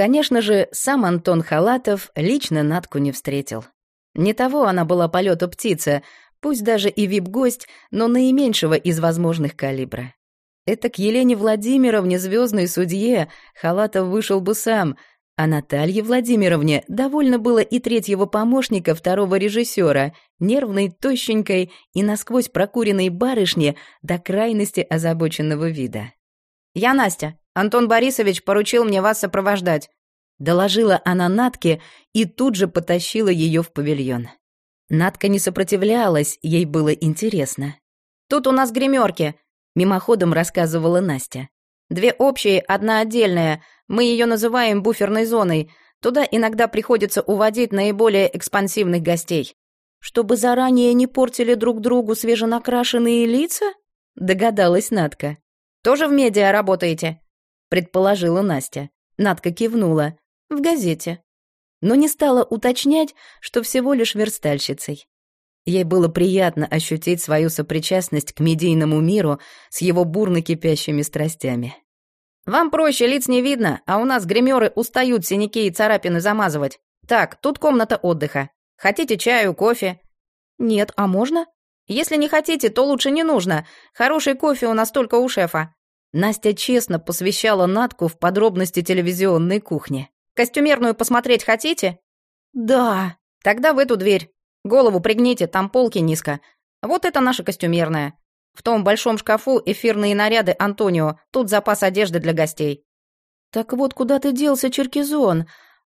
Конечно же, сам Антон Халатов лично Натку не встретил. Не того она была полету птица, пусть даже и вип-гость, но наименьшего из возможных калибра. Это к Елене Владимировне, звездной судье, Халатов вышел бы сам, а Наталье Владимировне довольно было и третьего помощника второго режиссера, нервной, тощенькой и насквозь прокуренной барышни до крайности озабоченного вида. «Я Настя. Антон Борисович поручил мне вас сопровождать», доложила она Натке и тут же потащила ее в павильон. Натка не сопротивлялась, ей было интересно. «Тут у нас гримерки», — мимоходом рассказывала Настя. «Две общие, одна отдельная. Мы ее называем буферной зоной. Туда иногда приходится уводить наиболее экспансивных гостей. Чтобы заранее не портили друг другу свеженакрашенные лица? Догадалась Надка. Тоже в медиа работаете? Предположила Настя. Надка кивнула. В газете. Но не стала уточнять, что всего лишь верстальщицей. Ей было приятно ощутить свою сопричастность к медийному миру с его бурно кипящими страстями. Вам проще, лиц не видно, а у нас гримеры устают синяки и царапины замазывать. Так, тут комната отдыха. Хотите чаю, кофе? Нет, а можно? Если не хотите, то лучше не нужно. Хороший кофе у нас только у шефа. Настя честно посвящала Натку в подробности телевизионной кухни. Костюмерную посмотреть хотите? Да. Тогда в эту дверь. Голову пригните, там полки низко. Вот это наша костюмерная. В том большом шкафу эфирные наряды Антонио, тут запас одежды для гостей». «Так вот, куда ты делся, Черкизон?»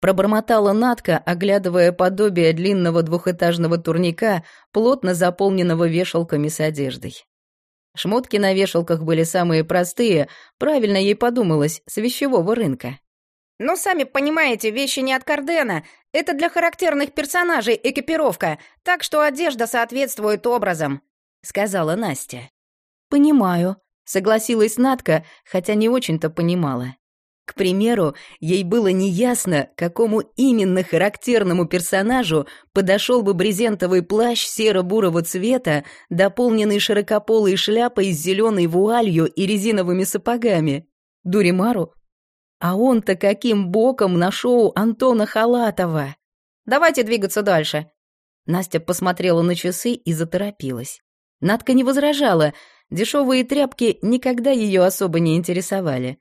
пробормотала Натка, оглядывая подобие длинного двухэтажного турника, плотно заполненного вешалками с одеждой. Шмотки на вешалках были самые простые, правильно ей подумалось, с вещевого рынка. «Ну, сами понимаете, вещи не от Кардена. Это для характерных персонажей экипировка, так что одежда соответствует образам», — сказала Настя. «Понимаю», — согласилась Натка, хотя не очень-то понимала. К примеру, ей было неясно, какому именно характерному персонажу подошел бы брезентовый плащ серо-бурого цвета, дополненный широкополой шляпой с зеленой вуалью и резиновыми сапогами. Дуримару? А он-то каким боком на шоу Антона Халатова? «Давайте двигаться дальше». Настя посмотрела на часы и заторопилась. Надка не возражала, дешевые тряпки никогда ее особо не интересовали.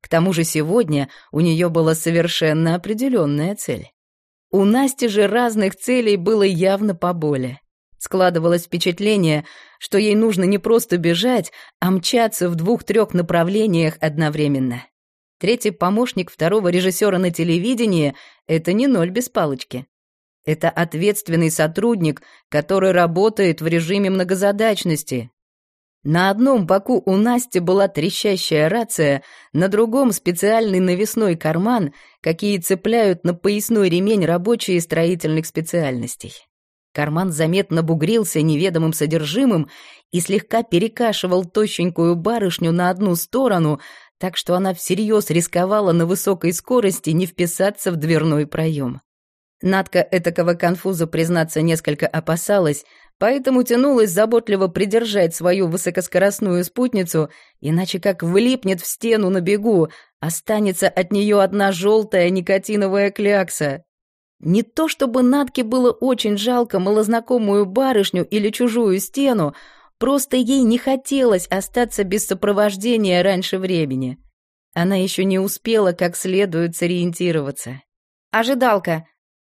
К тому же сегодня у нее была совершенно определенная цель. У Насти же разных целей было явно поболее. Складывалось впечатление, что ей нужно не просто бежать, а мчаться в двух-трех направлениях одновременно. Третий помощник второго режиссера на телевидении — это не ноль без палочки. Это ответственный сотрудник, который работает в режиме многозадачности, на одном боку у Насти была трещащая рация, на другом специальный навесной карман, какие цепляют на поясной ремень рабочие строительных специальностей. Карман заметно бугрился неведомым содержимым и слегка перекашивал тощенькую барышню на одну сторону, так что она всерьез рисковала на высокой скорости не вписаться в дверной проем. Надка этакого конфуза, признаться, несколько опасалась, поэтому тянулась заботливо придержать свою высокоскоростную спутницу, иначе как влипнет в стену на бегу, останется от нее одна желтая никотиновая клякса. Не то чтобы Натке было очень жалко малознакомую барышню или чужую стену, просто ей не хотелось остаться без сопровождения раньше времени. Она еще не успела как следует сориентироваться. «Ожидалка»,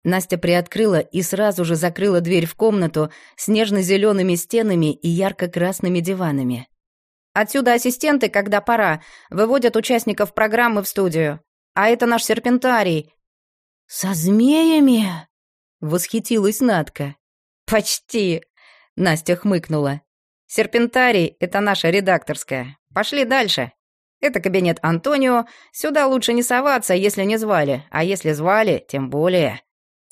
Настя приоткрыла и сразу же закрыла дверь в комнату с нежно-зелеными стенами и ярко-красными диванами. «Отсюда ассистенты, когда пора, выводят участников программы в студию. А это наш серпентарий». «Со змеями?» — восхитилась Надка. «Почти», — Настя хмыкнула. «Серпентарий — это наша редакторская. Пошли дальше. Это кабинет Антонио. Сюда лучше не соваться, если не звали, а если звали, тем более».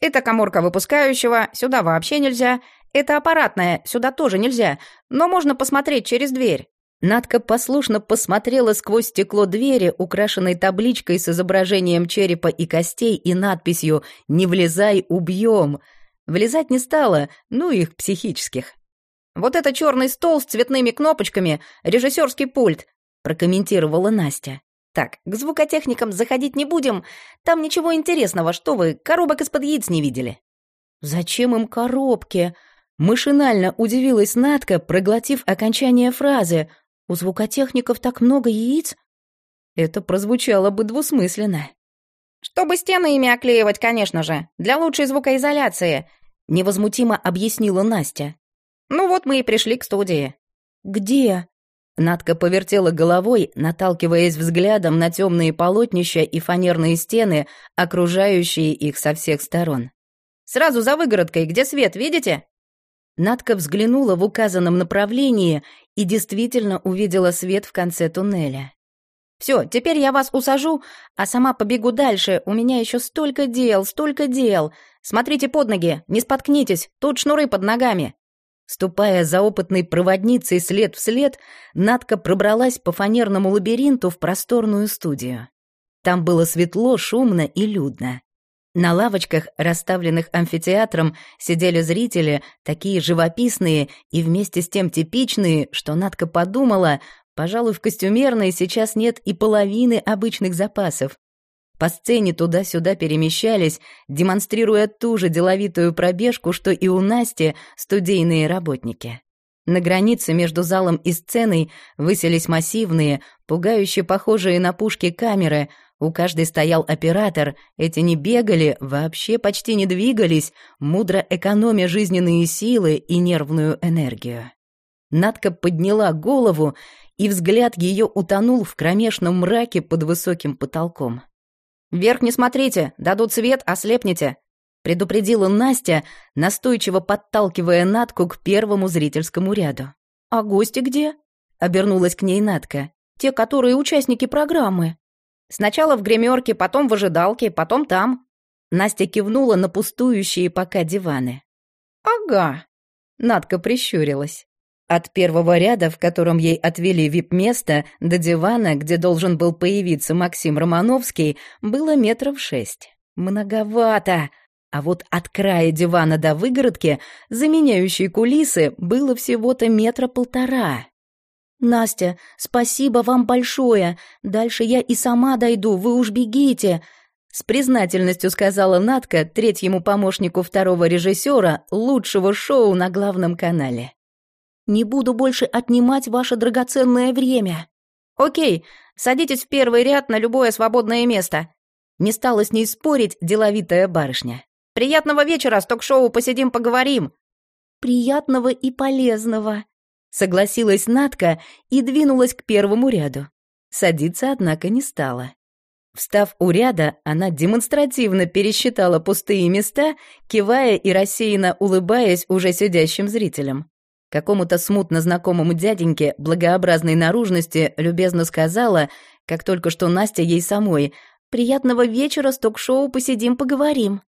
Это коморка выпускающего, сюда вообще нельзя. Это аппаратная, сюда тоже нельзя, но можно посмотреть через дверь». Надка послушно посмотрела сквозь стекло двери, украшенной табличкой с изображением черепа и костей и надписью «Не влезай, убьем». Влезать не стала, ну их психических. «Вот это черный стол с цветными кнопочками, режиссерский пульт», прокомментировала Настя. Так, к звукотехникам заходить не будем. Там ничего интересного, что вы, коробок из-под яиц не видели. Зачем им коробки? Машинально удивилась Натка, проглотив окончание фразы. У звукотехников так много яиц? Это прозвучало бы двусмысленно. «Чтобы стены ими оклеивать, конечно же, для лучшей звукоизоляции», — невозмутимо объяснила Настя. «Ну вот мы и пришли к студии». «Где?» Надка повертела головой, наталкиваясь взглядом на темные полотнища и фанерные стены, окружающие их со всех сторон. «Сразу за выгородкой, где свет, видите?» Надка взглянула в указанном направлении и действительно увидела свет в конце туннеля. Все, теперь я вас усажу, а сама побегу дальше. У меня еще столько дел, столько дел. Смотрите под ноги, не споткнитесь, тут шнуры под ногами». Ступая за опытной проводницей след в след, Надка пробралась по фанерному лабиринту в просторную студию. Там было светло, шумно и людно. На лавочках, расставленных амфитеатром, сидели зрители, такие живописные и вместе с тем типичные, что Надка подумала, Пожалуй, в костюмерной сейчас нет и половины обычных запасов. По сцене туда-сюда перемещались, демонстрируя ту же деловитую пробежку, что и у Насти студийные работники. На границе между залом и сценой высились массивные, пугающе похожие на пушки камеры. У каждой стоял оператор. Эти не бегали, вообще почти не двигались, мудро экономя жизненные силы и нервную энергию. Надка подняла голову и взгляд ее утонул в кромешном мраке под высоким потолком. «Вверх не смотрите, дадут свет, ослепнете», — предупредила Настя, настойчиво подталкивая Натку к первому зрительскому ряду. «А гости где?» — обернулась к ней Натка. «Те, которые участники программы». «Сначала в гримерке, потом в ожидалке, потом там». Настя кивнула на пустующие пока диваны. «Ага», — Натка прищурилась. От первого ряда, в котором ей отвели вип-место, до дивана, где должен был появиться Максим Романовский, было метров шесть. Многовато. А вот от края дивана до выгородки, заменяющей кулисы, было всего-то метра полтора. «Настя, спасибо вам большое. Дальше я и сама дойду, вы уж бегите», с признательностью сказала Натка третьему помощнику второго режиссера лучшего шоу на главном канале. Не буду больше отнимать ваше драгоценное время. Окей, садитесь в первый ряд на любое свободное место. Не стала с ней спорить деловитая барышня. Приятного вечера, с ток-шоу «Посидим, поговорим». Приятного и полезного. Согласилась Натка и двинулась к первому ряду. Садиться, однако, не стала. Встав у ряда, она демонстративно пересчитала пустые места, кивая и рассеянно улыбаясь уже сидящим зрителям. Какому-то смутно знакомому дяденьке благообразной наружности любезно сказала, как только что Настя ей самой, «Приятного вечера, с ток-шоу посидим, поговорим».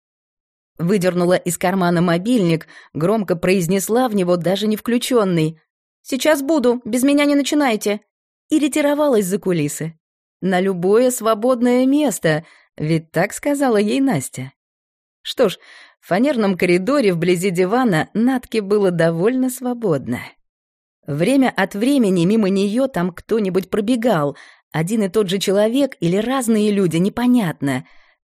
Выдернула из кармана мобильник, громко произнесла в него даже не включенный. «Сейчас буду, без меня не начинайте», и ретировалась за кулисы. На любое свободное место, ведь так сказала ей Настя. Что ж, в фанерном коридоре вблизи дивана Натке было довольно свободно. Время от времени мимо нее там кто-нибудь пробегал, один и тот же человек или разные люди, непонятно.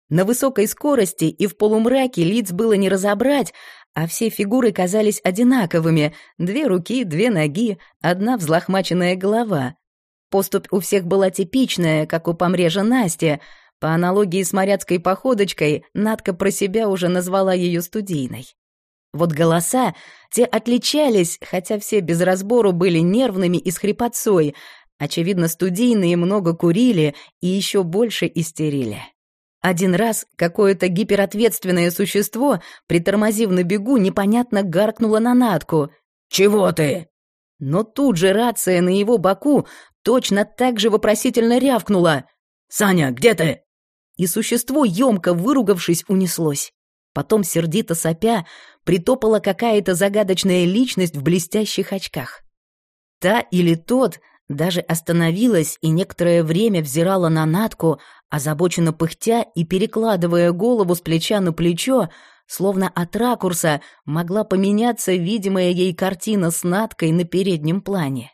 На высокой скорости и в полумраке лиц было не разобрать, а все фигуры казались одинаковыми. Две руки, две ноги, одна взлохмаченная голова. Поступь у всех была типичная, как у помрежа Насти — по аналогии с моряцкой походочкой, Надка про себя уже назвала ее студийной. Вот голоса, те отличались, хотя все без разбору были нервными и с хрипотцой. Очевидно, студийные много курили и еще больше истерили. Один раз какое-то гиперответственное существо, притормозив на бегу, непонятно гаркнуло на Натку. «Чего ты?» Но тут же рация на его боку точно так же вопросительно рявкнула. «Саня, где ты?» И существо, емко выругавшись, унеслось. Потом, сердито сопя, притопала какая-то загадочная личность в блестящих очках. Та или тот даже остановилась и некоторое время взирала на Натку, озабоченно пыхтя и перекладывая голову с плеча на плечо, словно от ракурса могла поменяться видимая ей картина с Наткой на переднем плане.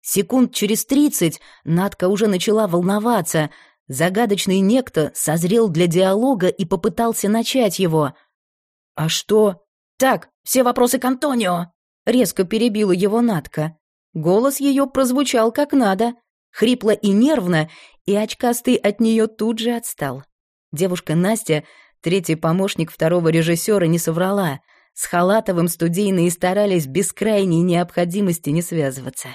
Секунд через тридцать Надка уже начала волноваться. Загадочный некто созрел для диалога и попытался начать его. «А что?» «Так, все вопросы к Антонио!» Резко перебила его Надка. Голос ее прозвучал как надо, хрипло и нервно, и очкастый от нее тут же отстал. Девушка Настя, третий помощник второго режиссера, не соврала. С Халатовым студийные старались без крайней необходимости не связываться.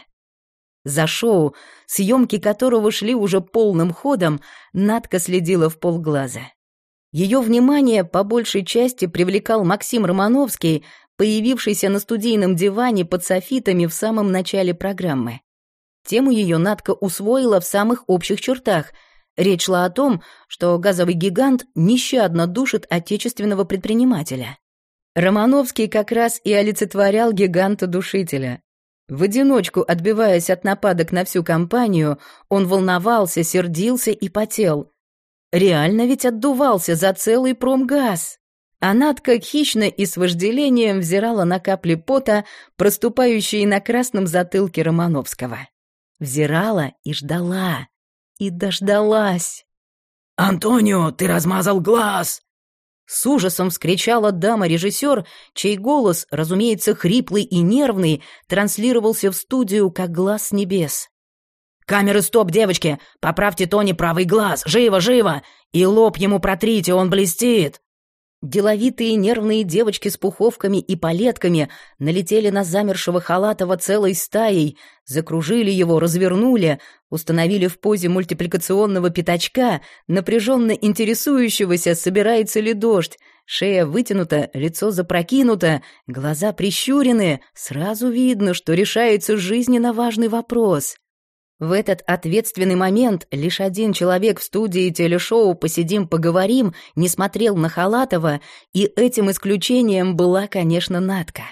За шоу, съемки которого шли уже полным ходом, Надка следила в полглаза. Ее внимание по большей части привлекал Максим Романовский, появившийся на студийном диване под софитами в самом начале программы. Тему ее Надка усвоила в самых общих чертах. Речь шла о том, что газовый гигант нещадно душит отечественного предпринимателя. Романовский как раз и олицетворял гиганта-душителя. В одиночку, отбиваясь от нападок на всю компанию, он волновался, сердился и потел. Реально ведь отдувался за целый промгаз. А Надка хищно и с вожделением взирала на капли пота, проступающие на красном затылке Романовского. Взирала и ждала. И дождалась. «Антонио, ты размазал глаз!» С ужасом вскричала дама-режиссер, чей голос, разумеется, хриплый и нервный, транслировался в студию, как глаз небес. «Камеры стоп, девочки! Поправьте Тони правый глаз! Живо, живо! И лоб ему протрите, он блестит!» Деловитые нервные девочки с пуховками и палетками налетели на замершего Халатова целой стаей, закружили его, развернули, установили в позе мультипликационного пятачка, напряженно интересующегося, собирается ли дождь. Шея вытянута, лицо запрокинуто, глаза прищурены. Сразу видно, что решается жизненно важный вопрос. В этот ответственный момент лишь один человек в студии телешоу «Посидим, поговорим» не смотрел на Халатова, и этим исключением была, конечно, Натка.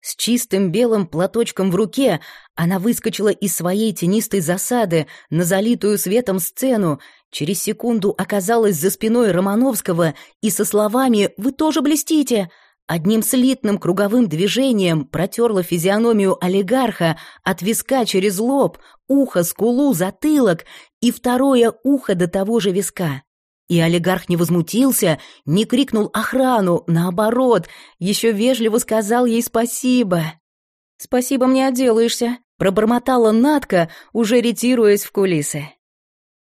С чистым белым платочком в руке она выскочила из своей тенистой засады на залитую светом сцену, через секунду оказалась за спиной Романовского и со словами «Вы тоже блестите!» Одним слитным круговым движением протерла физиономию олигарха от виска через лоб, ухо, скулу, затылок и второе ухо до того же виска. И олигарх не возмутился, не крикнул охрану, наоборот, еще вежливо сказал ей спасибо. «Спасибо мне отделаешься», — пробормотала Натка, уже ретируясь в кулисы.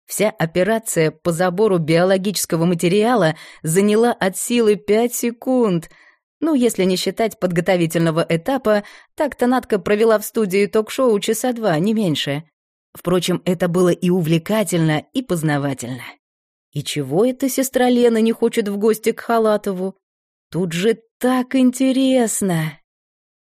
Вся операция по забору биологического материала заняла от силы пять секунд — ну, если не считать подготовительного этапа, так-то Надка провела в студии ток-шоу часа два, не меньше. Впрочем, это было и увлекательно, и познавательно. И чего эта сестра Лена не хочет в гости к Халатову? Тут же так интересно.